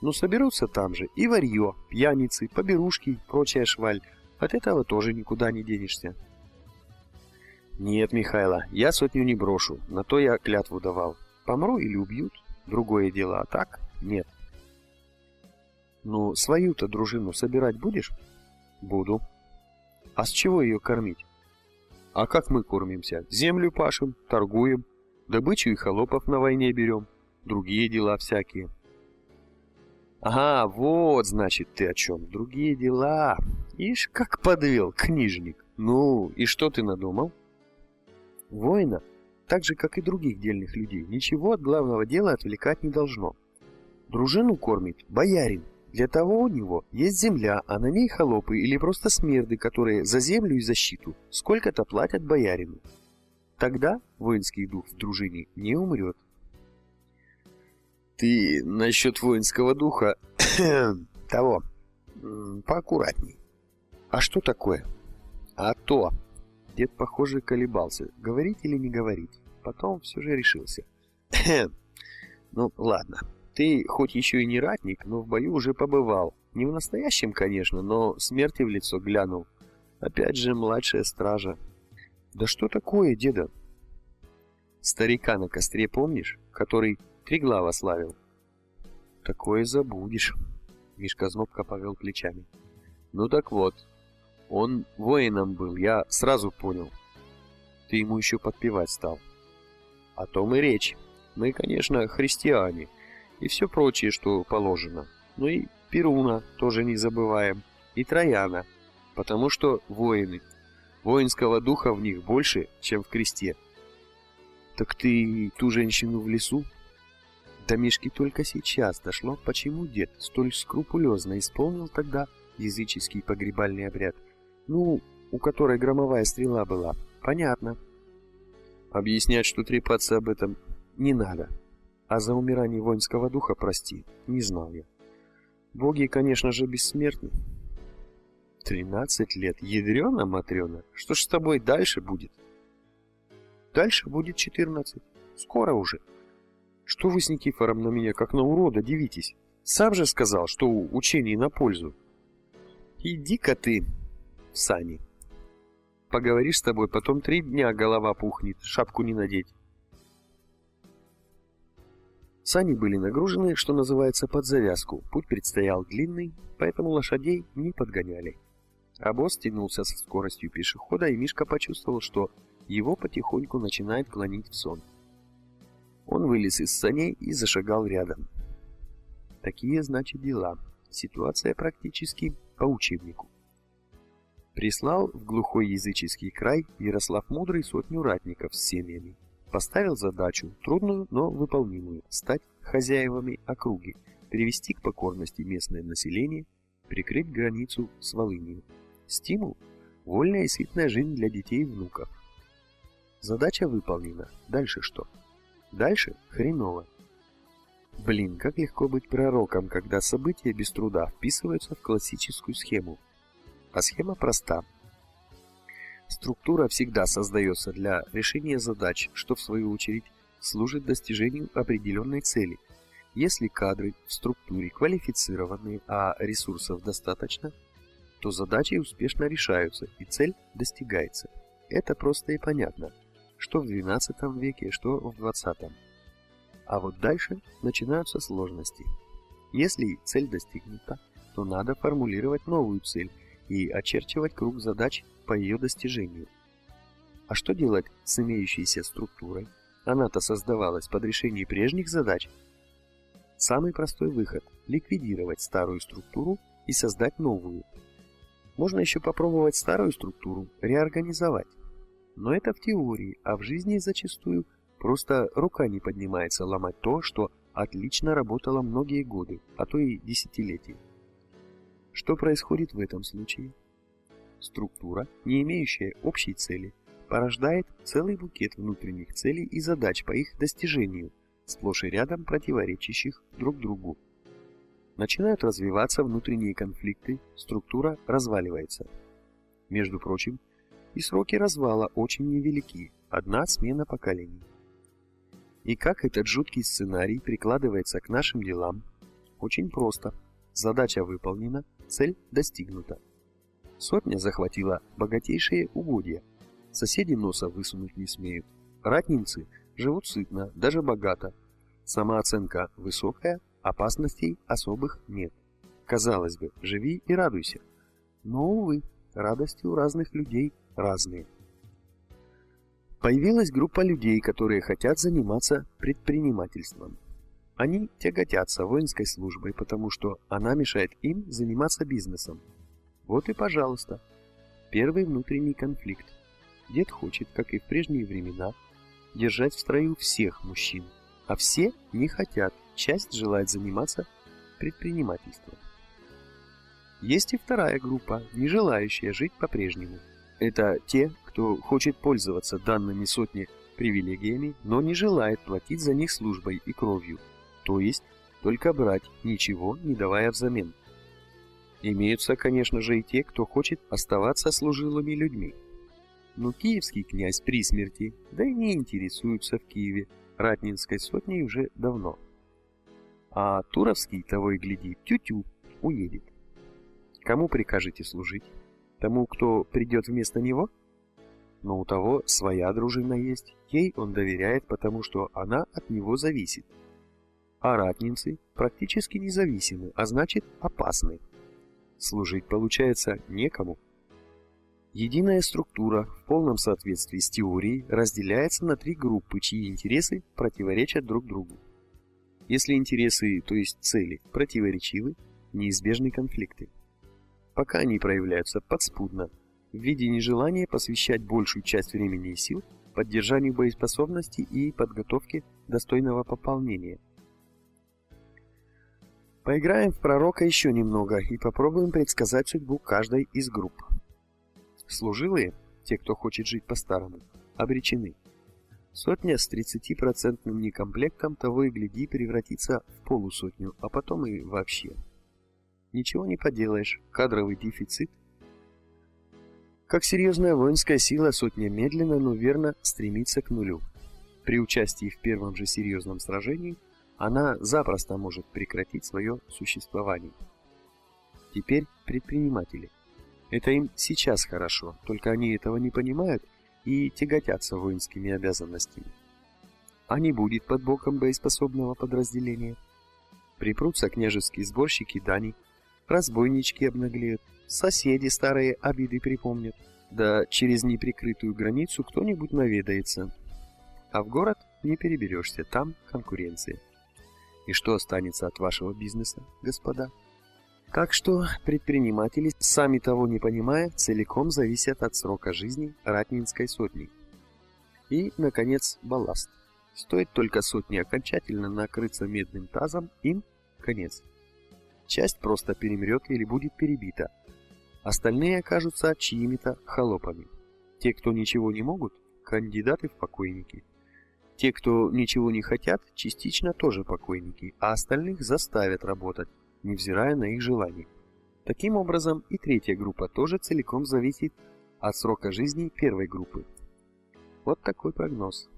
Но соберутся там же и варье, пьяницы, поберушки, прочая шваль. От этого тоже никуда не денешься. Нет, Михайло, я сотню не брошу, на то я клятву давал. Помру или убьют, другое дело, а так нет. Ну, свою-то дружину собирать будешь? Буду. А с чего ее кормить? А как мы кормимся? Землю пашем, торгуем, добычу и холопов на войне берем, другие дела всякие. Ага, вот, значит, ты о чем. Другие дела. Ишь, как подвел книжник. Ну, и что ты надумал? Воина, так же, как и других дельных людей, ничего от главного дела отвлекать не должно. Дружину кормит боярин. Для того у него есть земля, а на ней холопы или просто смерды, которые за землю и защиту сколько-то платят боярину. Тогда воинский дух в дружине не умрет. Ты насчет воинского духа того поаккуратней. А что такое? А то. Дед, похоже, колебался, говорить или не говорить. Потом все же решился. ну, ладно. Ты хоть еще и не ратник, но в бою уже побывал. Не в настоящем, конечно, но смерти в лицо глянул. Опять же, младшая стража. Да что такое, деда? Старика на костре помнишь, который три глава славил? Такое забудешь. Мишка знобко повел плечами. Ну так вот, он воином был, я сразу понял. Ты ему еще подпевать стал. О том и речь. Мы, конечно, христиане, и все прочее, что положено. Ну и Перуна тоже не забываем, и Трояна, потому что воины. Воинского духа в них больше, чем в кресте. Так ты ту женщину в лесу? До Мишки только сейчас дошло, почему дед столь скрупулезно исполнил тогда языческий погребальный обряд. Ну, у которой громовая стрела была. Понятно. Объяснять, что трепаться об этом не надо. А за умирание воинского духа, прости, не знал я. Боги, конечно же, бессмертны. Тринадцать лет, ядрена Матрена, что ж с тобой дальше будет? Дальше будет четырнадцать, скоро уже. Что вы с Никифором на меня, как на урода, дивитесь? Сам же сказал, что учение на пользу. Иди-ка ты сани. Поговоришь с тобой, потом три дня голова пухнет, шапку не надеть. Сани были нагружены, что называется, под завязку. Путь предстоял длинный, поэтому лошадей не подгоняли. Босс тянулся со скоростью пешехода, и Мишка почувствовал, что его потихоньку начинает клонить в сон. Он вылез из саней и зашагал рядом. Такие, значит, дела. Ситуация практически по учебнику. Прислал в глухой языческий край Ярослав Мудрый сотню ратников с семьями. Поставил задачу, трудную, но выполнимую, стать хозяевами округи, привести к покорности местное население, прикрыть границу с Волынью. Стимул – вольная и сытная жизнь для детей и внуков. Задача выполнена. Дальше что? Дальше хреново. Блин, как легко быть пророком, когда события без труда вписываются в классическую схему. А схема проста – Структура всегда создается для решения задач, что в свою очередь служит достижению определенной цели. Если кадры в структуре квалифицированные, а ресурсов достаточно, то задачи успешно решаются и цель достигается. Это просто и понятно, что в 12 веке, что в 20. А вот дальше начинаются сложности. Если цель достигнута, то надо формулировать новую цель и очерчивать круг задач по ее достижению. А что делать с имеющейся структурой? Она-то создавалась под решение прежних задач. Самый простой выход – ликвидировать старую структуру и создать новую. Можно еще попробовать старую структуру реорганизовать. Но это в теории, а в жизни зачастую просто рука не поднимается ломать то, что отлично работало многие годы, а то и десятилетия. Что происходит в этом случае? Структура, не имеющая общей цели, порождает целый букет внутренних целей и задач по их достижению, сплошь и рядом противоречащих друг другу. Начинают развиваться внутренние конфликты, структура разваливается. Между прочим, и сроки развала очень невелики, одна смена поколений. И как этот жуткий сценарий прикладывается к нашим делам? Очень просто. Задача выполнена, цель достигнута. Сотня захватила богатейшие угодья. Соседи носа высунуть не смеют. Ратницы живут сытно, даже богато. Самооценка высокая, опасностей особых нет. Казалось бы, живи и радуйся. Но, увы, радости у разных людей разные. Появилась группа людей, которые хотят заниматься предпринимательством. Они тяготятся воинской службой, потому что она мешает им заниматься бизнесом. Вот и пожалуйста. Первый внутренний конфликт. Дед хочет, как и в прежние времена, держать в строю всех мужчин, а все не хотят, часть желает заниматься предпринимательством. Есть и вторая группа, не желающая жить по-прежнему. Это те, кто хочет пользоваться данными сотни привилегиями, но не желает платить за них службой и кровью, то есть только брать, ничего не давая взамен. Имеются, конечно же, и те, кто хочет оставаться служилыми людьми. Но киевский князь при смерти, да и не интересуется в Киеве Ратнинской сотней уже давно. А Туровский, того и гляди, тю-тю, уедет. Кому прикажете служить? Тому, кто придет вместо него? Но у того своя дружина есть, ей он доверяет, потому что она от него зависит. А ратницы практически независимы, а значит опасны. Служить, получается, некому. Единая структура в полном соответствии с теорией разделяется на три группы, чьи интересы противоречат друг другу. Если интересы, то есть цели, противоречивы, неизбежны конфликты. Пока они проявляются подспудно, в виде нежелания посвящать большую часть времени и сил поддержанию боеспособности и подготовке достойного пополнения – Поиграем в пророка еще немного и попробуем предсказать судьбу каждой из групп. Служилые, те, кто хочет жить по-старому, обречены. Сотня с 30% некомплектом того и гляди превратится в полусотню, а потом и вообще. Ничего не поделаешь, кадровый дефицит. Как серьезная воинская сила, сотня медленно, но верно стремится к нулю. При участии в первом же серьезном сражении – она запросто может прекратить свое существование. Теперь предприниматели. Это им сейчас хорошо, только они этого не понимают и тяготятся воинскими обязанностями. А не будет под боком боеспособного подразделения. Припрутся княжеские сборщики дани, разбойнички обнаглеют, соседи старые обиды припомнят, да через неприкрытую границу кто-нибудь наведается. А в город не переберешься, там конкуренция. И что останется от вашего бизнеса, господа? Так что предприниматели, сами того не понимая, целиком зависят от срока жизни Ратнинской сотни. И, наконец, балласт. Стоит только сотни окончательно накрыться медным тазом, им конец. Часть просто перемрет или будет перебита. Остальные окажутся чьими-то холопами. Те, кто ничего не могут, кандидаты в покойники. Те, кто ничего не хотят, частично тоже покойники, а остальных заставят работать, невзирая на их желания. Таким образом, и третья группа тоже целиком зависит от срока жизни первой группы. Вот такой прогноз.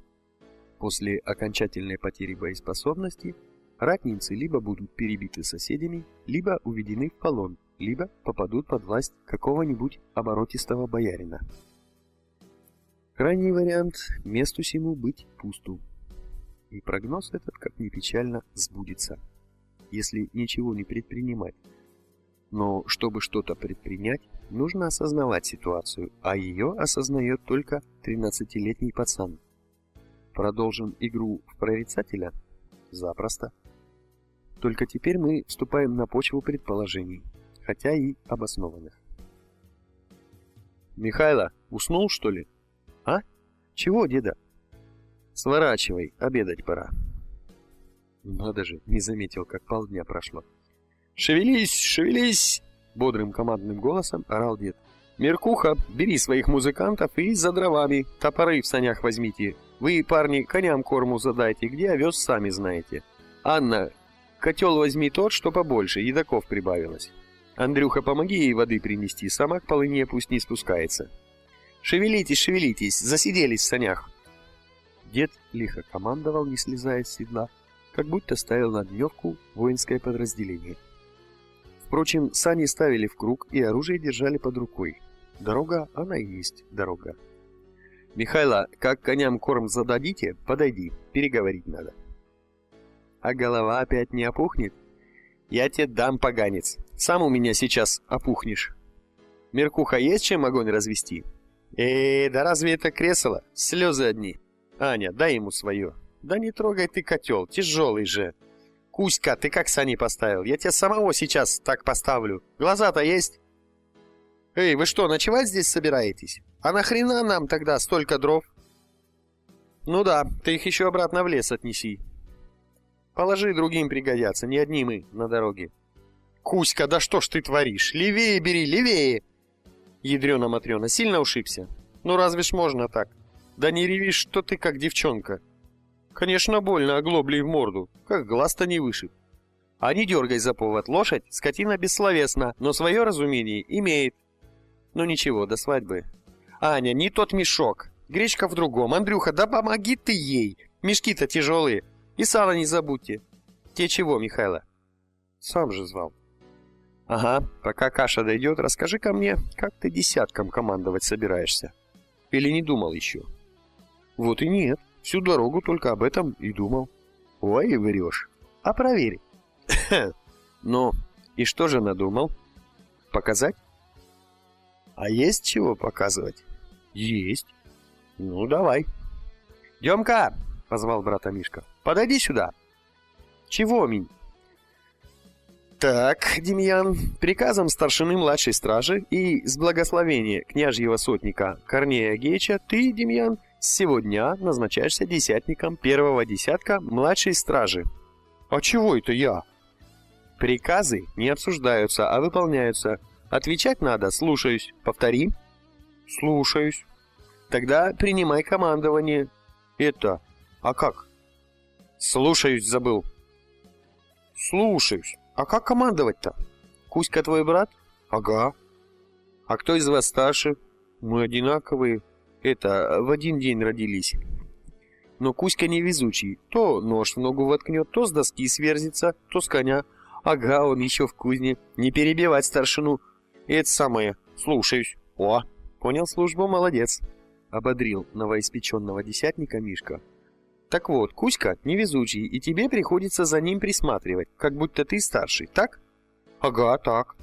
После окончательной потери боеспособности ратницы либо будут перебиты соседями, либо уведены в полон, либо попадут под власть какого-нибудь оборотистого боярина. Крайний вариант – месту сему быть пусту. И прогноз этот, как ни печально, сбудется, если ничего не предпринимать. Но чтобы что-то предпринять, нужно осознавать ситуацию, а ее осознает только 13-летний пацан. Продолжим игру в прорицателя? Запросто. Только теперь мы вступаем на почву предположений, хотя и обоснованных. «Михайло, уснул, что ли?» А? Чего, деда? Сворачивай, обедать пора. Надо же, не заметил, как полдня прошло. «Шевелись, шевелись!» Бодрым командным голосом орал дед. Меркуха, бери своих музыкантов и за дровами, топоры в санях возьмите. Вы, парни, коням корму задайте, где овес сами знаете. Анна, котел возьми тот, что побольше, едоков прибавилось. Андрюха, помоги ей воды принести, сама к полыне пусть не спускается. Шевелитесь, шевелитесь, засиделись в санях. Дед лихо командовал, не слезая с седла, как будто ставил на дневку воинское подразделение. Впрочем, сани ставили в круг и оружие держали под рукой. Дорога, она и есть дорога. «Михайло, как коням корм зададите, подойди, переговорить надо». «А голова опять не опухнет?» «Я тебе дам, поганец. Сам у меня сейчас опухнешь». «Меркуха есть чем огонь развести?» «Э, да разве это кресло? Слезы одни». «Аня, дай ему свое». «Да не трогай ты котел, тяжелый же». «Кузька, ты как сани поставил? Я тебя самого сейчас так поставлю. Глаза-то есть?» «Эй, вы что, ночевать здесь собираетесь? А нахрена нам тогда столько дров?» «Ну да, ты их еще обратно в лес отнеси. Положи, другим пригодятся, не одни мы на дороге». «Кузька, да что ж ты творишь? Левее бери, левее!» Ядрена-матрена, сильно ушибся? Ну разве ж можно так? Да не реви, что ты как девчонка. Конечно, больно оглоблей в морду, как глаз-то не вышиб. А не дергай за повод, лошадь, скотина бессловесна, но свое разумение имеет. Ну ничего, до свадьбы. Аня, не тот мешок. Гречка в другом. Андрюха, да помоги ты ей. Мешки-то тяжелые. И сало не забудьте. Те чего, Михайло? Сам же звал. Ага, пока каша дойдет, расскажи ко мне, как ты десятком командовать собираешься. Или не думал еще? Вот и нет. Всю дорогу только об этом и думал. Ой, врешь. А проверь. Ну, и что же надумал? Показать? А есть чего показывать? Есть. Ну, давай. Демка, позвал брата Мишка, подойди сюда. Чего, Минь? Так, Демьян, приказом старшины младшей стражи и с благословения княжьего сотника Корнея Геча ты, Демьян, с сего дня назначаешься десятником первого десятка младшей стражи. А чего это я? Приказы не обсуждаются, а выполняются. Отвечать надо, слушаюсь. Повтори. Слушаюсь. Тогда принимай командование. Это... А как? Слушаюсь, забыл. Слушаюсь. А как командовать-то? Кузька твой брат? Ага. А кто из вас старше? Мы одинаковые. Это, в один день родились. Но Кузька невезучий. То нож в ногу воткнет, то с доски сверзится, то с коня. Ага, он еще в кузне. Не перебивать старшину. Это самое. Слушаюсь. О, понял службу, молодец. Ободрил новоиспеченного десятника Мишка. Так вот, Кузька невезучий, и тебе приходится за ним присматривать, как будто ты старший, так? Ага, так.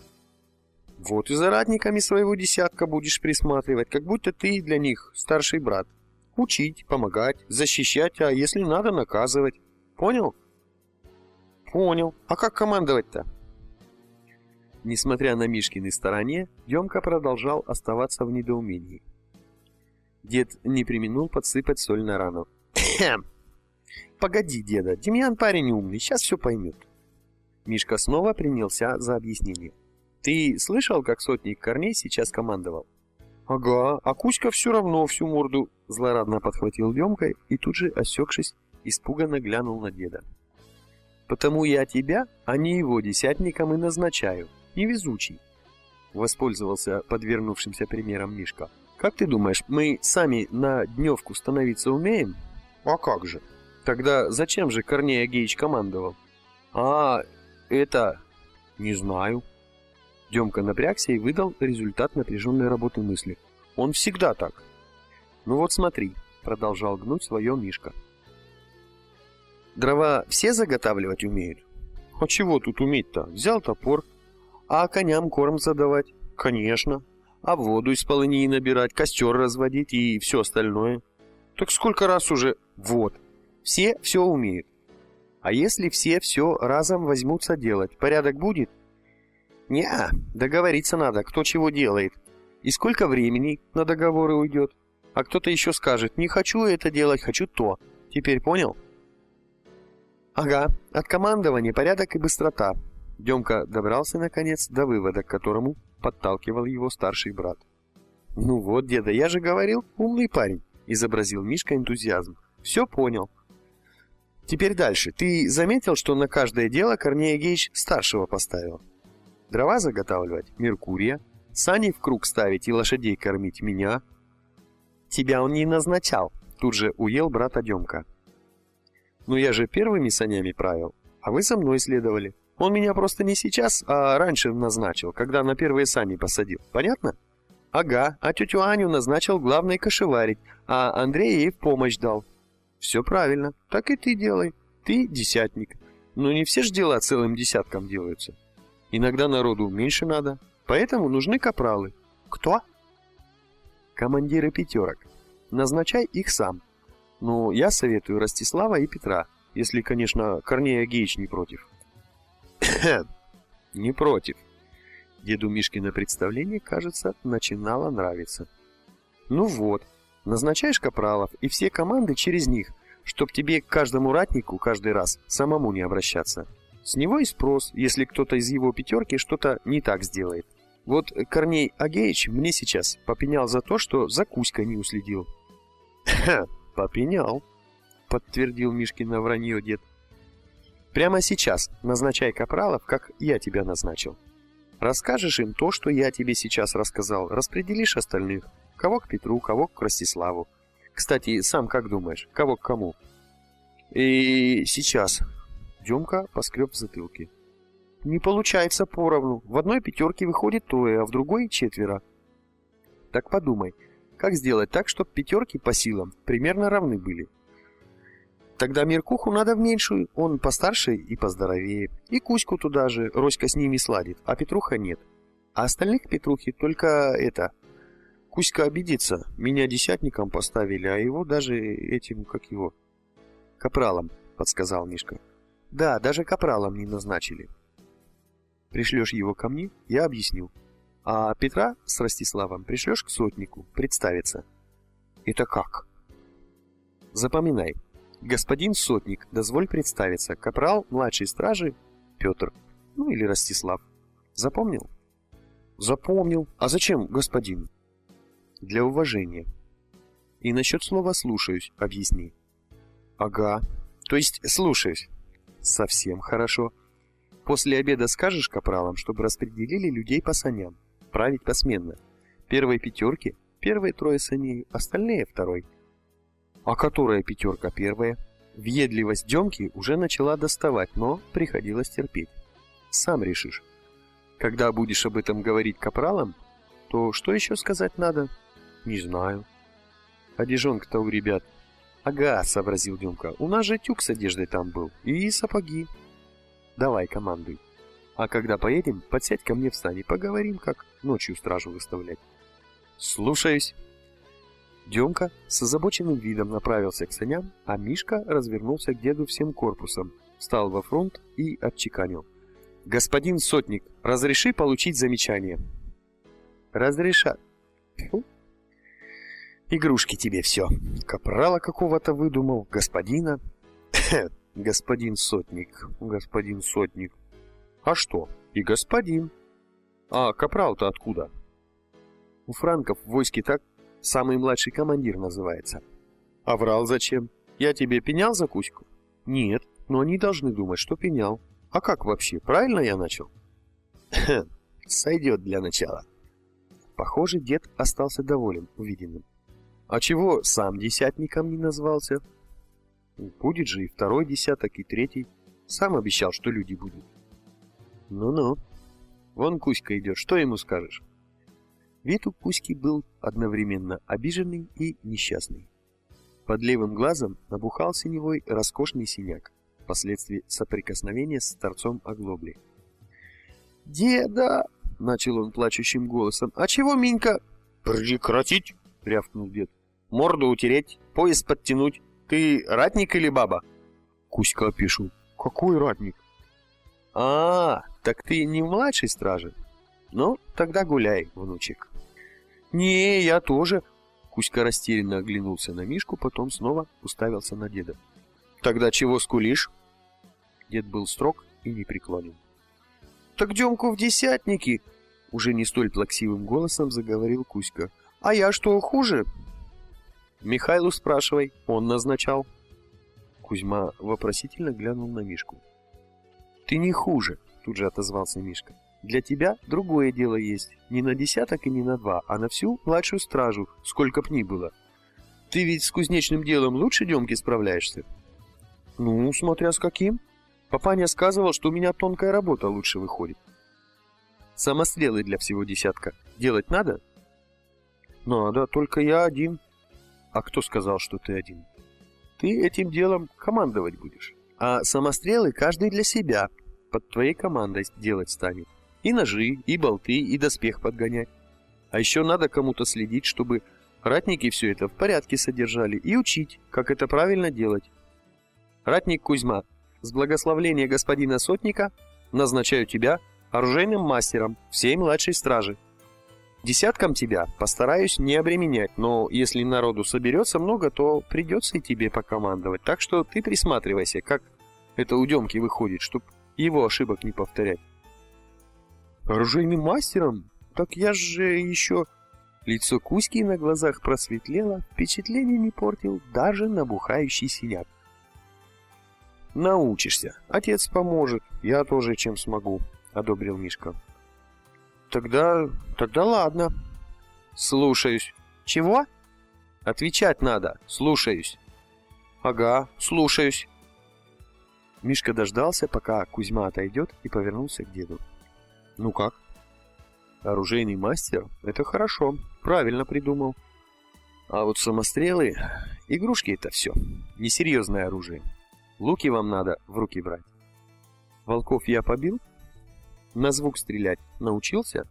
Вот и за ратниками своего десятка будешь присматривать, как будто ты для них старший брат. Учить, помогать, защищать, а если надо, наказывать. Понял? Понял. А как командовать-то? Несмотря на Мишкины стороне, Демка продолжал оставаться в недоумении. Дед не применул подсыпать соль на рану. «Погоди, деда, Демьян парень умный, сейчас все поймет». Мишка снова принялся за объяснение. «Ты слышал, как сотник Корней сейчас командовал?» «Ага, а Кузька все равно всю морду...» Злорадно подхватил Демкой и тут же, осекшись, испуганно глянул на деда. «Потому я тебя, а не его десятником и назначаю. Невезучий!» Воспользовался подвернувшимся примером Мишка. «Как ты думаешь, мы сами на дневку становиться умеем?» «А как же?» Тогда зачем же Корней Агеич командовал? А, это... Не знаю. Демка напрягся и выдал результат напряженной работы мысли. Он всегда так. Ну вот смотри, продолжал гнуть свое Мишка. Дрова все заготавливать умеют? А чего тут уметь-то? Взял топор. А коням корм задавать? Конечно. А воду из полыньи набирать, костер разводить и все остальное? Так сколько раз уже... Вот, все все умеют. А если все все разом возьмутся делать, порядок будет? не договориться надо, кто чего делает. И сколько времени на договоры уйдет. А кто-то еще скажет, не хочу это делать, хочу то. Теперь понял? Ага, от командования порядок и быстрота. Демка добрался, наконец, до вывода, к которому подталкивал его старший брат. Ну вот, деда, я же говорил, умный парень, изобразил Мишка энтузиазм. Все понял. Теперь дальше. Ты заметил, что на каждое дело Корнея Геич старшего поставил? Дрова заготавливать — Меркурия, сани в круг ставить и лошадей кормить — меня. Тебя он не назначал, тут же уел брат Демка. Ну я же первыми санями правил, а вы со мной следовали. Он меня просто не сейчас, а раньше назначил, когда на первые сани посадил. Понятно? Ага, а тетю Аню назначил главной кошеварить, а Андрей ей помощь дал. Все правильно, так и ты делай. Ты десятник. Но не все ж дела целым десятком делаются. Иногда народу меньше надо, поэтому нужны капралы. Кто? Командиры пятерок. Назначай их сам. Но я советую Ростислава и Петра, если, конечно, Корнея Геич не против. не против. Деду Мишкино представление, кажется, начинало нравиться. Ну вот, назначаешь капралов и все команды через них, чтоб тебе к каждому ратнику каждый раз самому не обращаться. С него и спрос, если кто-то из его пятерки что-то не так сделает. Вот Корней Агеич мне сейчас попенял за то, что за Кузькой не уследил. попенял, подтвердил Мишкина вранье дед. Прямо сейчас назначай капралов, как я тебя назначил. Расскажешь им то, что я тебе сейчас рассказал, распределишь остальных. Кого к Петру, кого к Ростиславу. Кстати, сам как думаешь, кого к кому? И сейчас. Демка поскреб в затылке. Не получается поровну. В одной пятерке выходит трое, а в другой четверо. Так подумай, как сделать так, чтобы пятерки по силам примерно равны были? Тогда Меркуху надо в меньшую, он постарше и поздоровее. И Кузьку туда же, Роська с ними сладит, а Петруха нет. А остальных Петрухи только это... Кузька обидится, меня десятником поставили, а его даже этим, как его... Капралом, подсказал Мишка. Да, даже капралом не назначили. Пришлешь его ко мне, я объясню. А Петра с Ростиславом пришлешь к сотнику, представиться. Это как? Запоминай, Господин Сотник, дозволь представиться. Капрал младшей стражи Петр. Ну или Ростислав. Запомнил? Запомнил. А зачем господин? Для уважения. И насчет слова «слушаюсь» объясни. Ага. То есть слушаюсь. Совсем хорошо. После обеда скажешь капралам, чтобы распределили людей по саням. Править посменно. Первой пятерки, первые трое саней, остальные второй. А которая пятерка первая? Въедливость Демки уже начала доставать, но приходилось терпеть. Сам решишь. Когда будешь об этом говорить капралам, то что еще сказать надо? Не знаю. Одежонка-то у ребят. Ага, сообразил Демка, у нас же тюк с одеждой там был. И сапоги. Давай, командуй. А когда поедем, подсядь ко мне в стане, поговорим, как ночью стражу выставлять. Слушаюсь. Демка с озабоченным видом направился к саням, а Мишка развернулся к деду всем корпусом, встал во фронт и отчеканил. «Господин Сотник, разреши получить замечание?» «Разрешат». «Игрушки тебе все. Капрала какого-то выдумал, господина». «Господин Сотник, господин Сотник». «А что? И господин». «А капрал-то откуда?» «У франков в войске так Самый младший командир называется. А врал зачем? Я тебе пенял за Кузьку? Нет, но они должны думать, что пенял. А как вообще, правильно я начал? Сойдет для начала. Похоже, дед остался доволен увиденным. А чего сам десятником не назвался? Будет же и второй десяток, и третий. Сам обещал, что люди будут. Ну-ну. Вон Кузька идет, что ему скажешь? Вид у Кузьки был одновременно обиженный и несчастный. Под левым глазом набухал синевой роскошный синяк, впоследствии соприкосновения с торцом оглобли. «Деда!» — начал он плачущим голосом. «А чего, Минька?» «Прекратить!» — рявкнул дед. «Морду утереть, пояс подтянуть. Ты ратник или баба?» Кузька опишу. «Какой ратник?» «А, так ты не в младшей страже?» «Ну, тогда гуляй, внучек». «Не, я тоже». Кузька растерянно оглянулся на Мишку, потом снова уставился на деда. «Тогда чего скулишь?» Дед был строг и непреклонен. «Так Демку в десятники!» Уже не столь плаксивым голосом заговорил Кузька. А я что, хуже? Михайлу спрашивай, он назначал. Кузьма вопросительно глянул на Мишку. Ты не хуже, тут же отозвался Мишка. Для тебя другое дело есть. Не на десяток и не на два, а на всю младшую стражу, сколько б ни было. Ты ведь с кузнечным делом лучше Демки справляешься? Ну, смотря с каким. Папаня сказывал, что у меня тонкая работа лучше выходит. Самострелы для всего десятка. Делать надо? Надо, только я один. А кто сказал, что ты один? Ты этим делом командовать будешь. А самострелы каждый для себя, под твоей командой делать станет. И ножи, и болты, и доспех подгонять. А еще надо кому-то следить, чтобы ратники все это в порядке содержали и учить, как это правильно делать. Ратник Кузьма, с благословления господина Сотника назначаю тебя оружейным мастером всей младшей стражи. Десяткам тебя постараюсь не обременять, но если народу соберется много, то придется и тебе покомандовать. Так что ты присматривайся, как это у Демки выходит, чтоб его ошибок не повторять. Оружейным мастером? Так я же еще... Лицо Кузьки на глазах просветлело, впечатление не портил даже набухающий синяк. Научишься. Отец поможет. Я тоже чем смогу, одобрил Мишка. Тогда... тогда ладно. Слушаюсь. Чего? Отвечать надо. Слушаюсь. Ага, слушаюсь. Мишка дождался, пока Кузьма отойдет, и повернулся к деду. Ну как? Оружейный мастер? Это хорошо. Правильно придумал. А вот самострелы... Игрушки это все. Несерьезное оружие. Луки вам надо в руки брать. Волков я побил? На звук стрелять научился?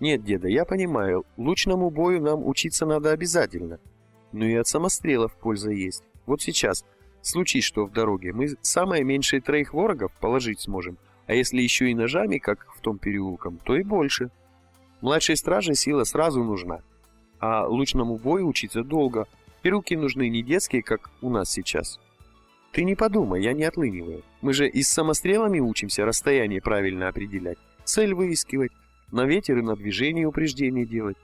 Нет, деда, я понимаю, лучному бою нам учиться надо обязательно. Но и от самострелов польза есть. Вот сейчас, случись что в дороге, мы самое меньшее троих ворогов положить сможем, а если еще и ножами, как в том переулком, то и больше. Младшей страже сила сразу нужна, а лучному бою учиться долго, и руки нужны не детские, как у нас сейчас. Ты не подумай, я не отлыниваю. Мы же и с самострелами учимся расстояние правильно определять, цель выискивать, на ветер и на движение упреждение делать.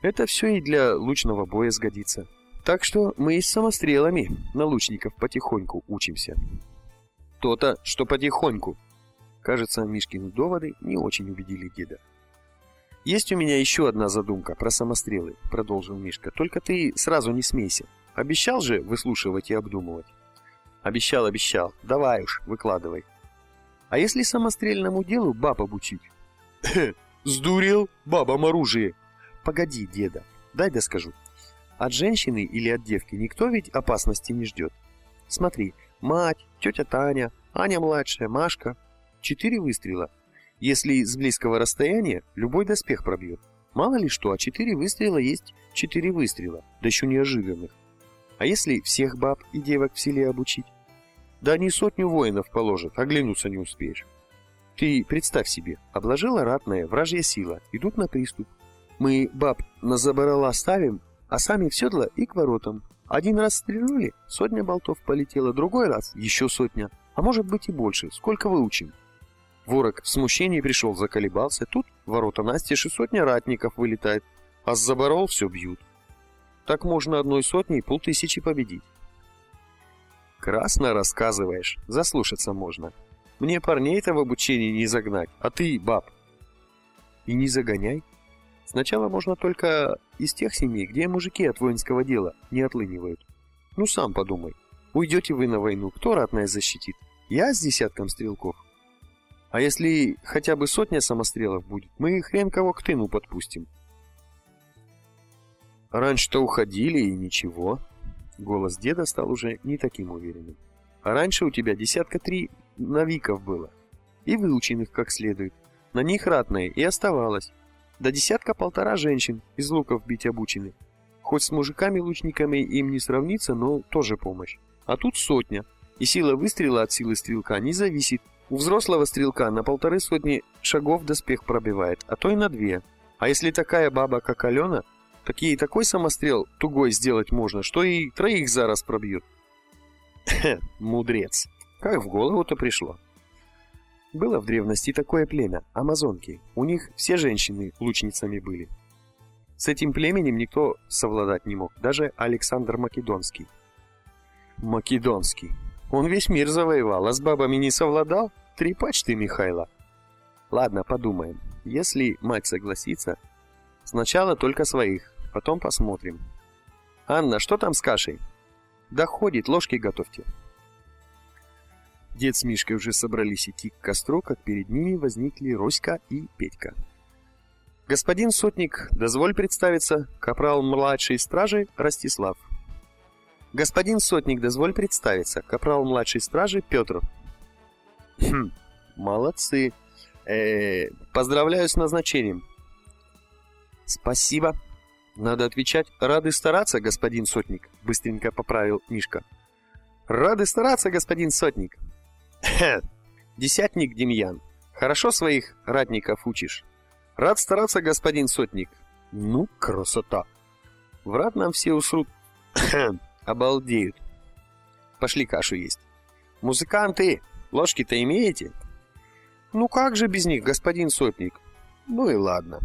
Это все и для лучного боя сгодится. Так что мы и с самострелами на лучников потихоньку учимся. То-то, что потихоньку. Кажется, Мишкины доводы не очень убедили деда. «Есть у меня еще одна задумка про самострелы», — продолжил Мишка. «Только ты сразу не смейся. Обещал же выслушивать и обдумывать?» Обещал, обещал. Давай уж, выкладывай. А если самострельному делу баб обучить? Сдурел? Бабам оружие. Погоди, деда, дай да скажу. От женщины или от девки никто ведь опасности не ждет. Смотри, мать, тетя Таня, Аня младшая, Машка. Четыре выстрела. Если с близкого расстояния, любой доспех пробьет. Мало ли что, а четыре выстрела есть четыре выстрела, да еще неожиданных. А если всех баб и девок в селе обучить? Да они сотню воинов положат, оглянуться не успеешь. Ты представь себе, обложила ратная вражья сила, идут на приступ. Мы баб на заборола ставим, а сами в седло и к воротам. Один раз стрельнули, сотня болтов полетела, другой раз еще сотня, а может быть и больше, сколько выучим. Ворог в смущении пришел, заколебался, тут ворота настежь и сотня ратников вылетает, а с заборол все бьют. Так можно одной сотней полтысячи победить. Красно рассказываешь, заслушаться можно. Мне парней-то в обучении не загнать, а ты баб. И не загоняй. Сначала можно только из тех семей, где мужики от воинского дела не отлынивают. Ну сам подумай. Уйдете вы на войну, кто ратное защитит? Я с десятком стрелков. А если хотя бы сотня самострелов будет, мы хрен кого к тыну подпустим. Раньше-то уходили и ничего. Голос деда стал уже не таким уверенным. А раньше у тебя десятка три навиков было. И выученных как следует. На них ратное и оставалось. До десятка-полтора женщин из луков бить обучены. Хоть с мужиками-лучниками им не сравнится, но тоже помощь. А тут сотня. И сила выстрела от силы стрелка не зависит. У взрослого стрелка на полторы сотни шагов доспех пробивает, а то и на две. А если такая баба, как Алена, так ей такой самострел тугой сделать можно, что и троих зараз пробьет. Мудрец. Как в голову-то пришло. Было в древности такое племя, амазонки. У них все женщины лучницами были. С этим племенем никто совладать не мог, даже Александр Македонский. Македонский. Он весь мир завоевал, а с бабами не совладал? Трепач ты, Михайло. Ладно, подумаем. Если мать согласится, сначала только своих, потом посмотрим. Анна, что там с кашей? Да ложки готовьте. Дед с Мишкой уже собрались идти к костру, как перед ними возникли Роська и Петька. «Господин сотник, дозволь представиться, капрал младшей стражи Ростислав». «Господин сотник, дозволь представиться, капрал младшей стражи Петр». «Хм, молодцы. Э, поздравляю с назначением». «Спасибо. Надо отвечать, рады стараться, господин сотник», — быстренько поправил Мишка. «Рады стараться, господин сотник». Десятник Демьян, хорошо своих ратников учишь. Рад стараться, господин сотник. Ну, красота. Врат нам все усрут. Обалдеют. Пошли кашу есть. Музыканты, ложки-то имеете? Ну как же без них, господин сотник? Ну и ладно.